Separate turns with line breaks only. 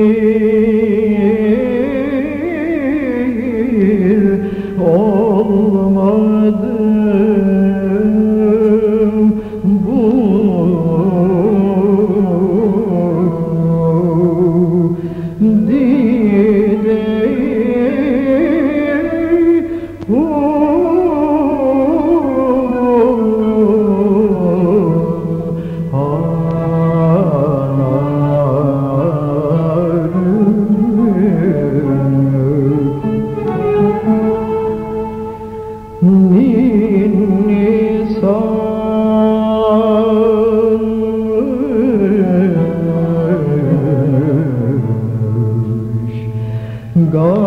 kadir olmadım go.